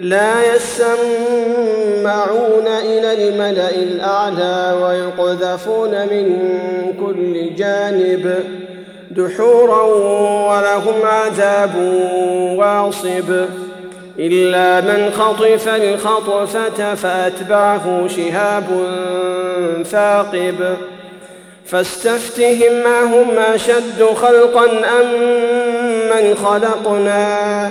لا يسمعون إلى الملأ الأعلى ويقذفون من كل جانب دحورا ولهم عذاب واصب إلا من خطف الخطفة فأتبعه شهاب ثاقب فاستفتهم أهم أشد خلقا أم من خلقنا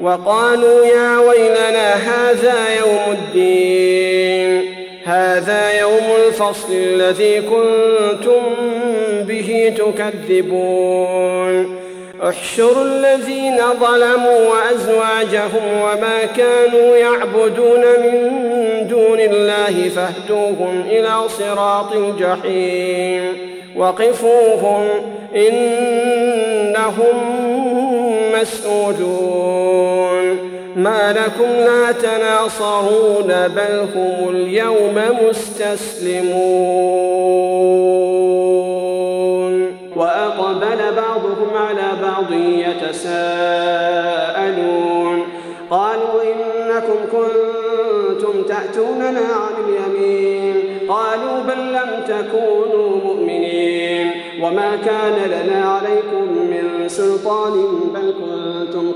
وقالوا يا ويلنا هذا يوم الدين. هذا يوم الفصل الذي كنتم به تكذبون. احشروا الذين ظلموا وأزواجهم وما كانوا يعبدون من دون الله فاهدوهم إلى صراط الجحيم. وقفوهم إنهم مسؤولون ما لكم لا تناصرون بل هم اليوم مستسلمون. وأقبل بعضهم على بعض يتساءلون. قالوا إنكم كنتم تأتوننا عن اليمين. قالوا بل لم تكونوا مؤمنين. وما كان لنا عليكم من سلطان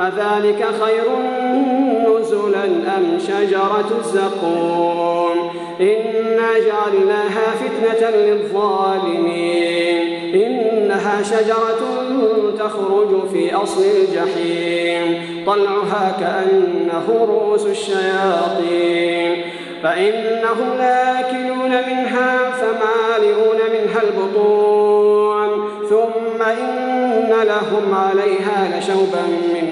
أذلك خير نزلا أم شجرة الزقوم؟ إنا جعلناها فتنة للظالمين. إنها شجرة تخرج في أصل الجحيم. طلعها كأنه رؤوس الشياطين. فإنهم لاكلون منها فمالئون منها البطون. ثم إن لهم عليها لشوبا من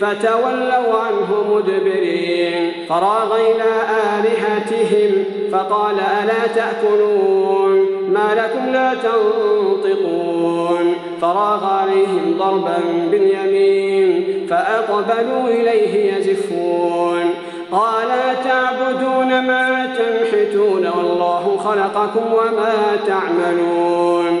فتولوا عنه مدبرين. فراغ إلى آلهتهم فقال ألا تأكلون؟ ما لكم لا تنطقون. فراغ عليهم ضربا باليمين فأقبلوا إليه يزفون. قال تعبدون ما تنحتون والله خلقكم وما تعملون.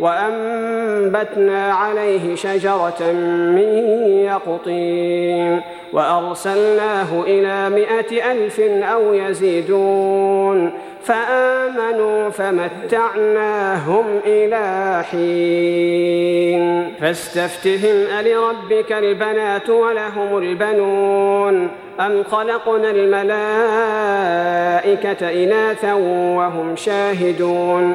وأنبتنا عليه شجرة من يقطين وأرسلناه إلى مائة ألف أو يزيدون فآمنوا فمتعناهم إلى حين فاستفتهم ألربك البنات ولهم البنون أم خلقنا الملائكة إناثا وهم شاهدون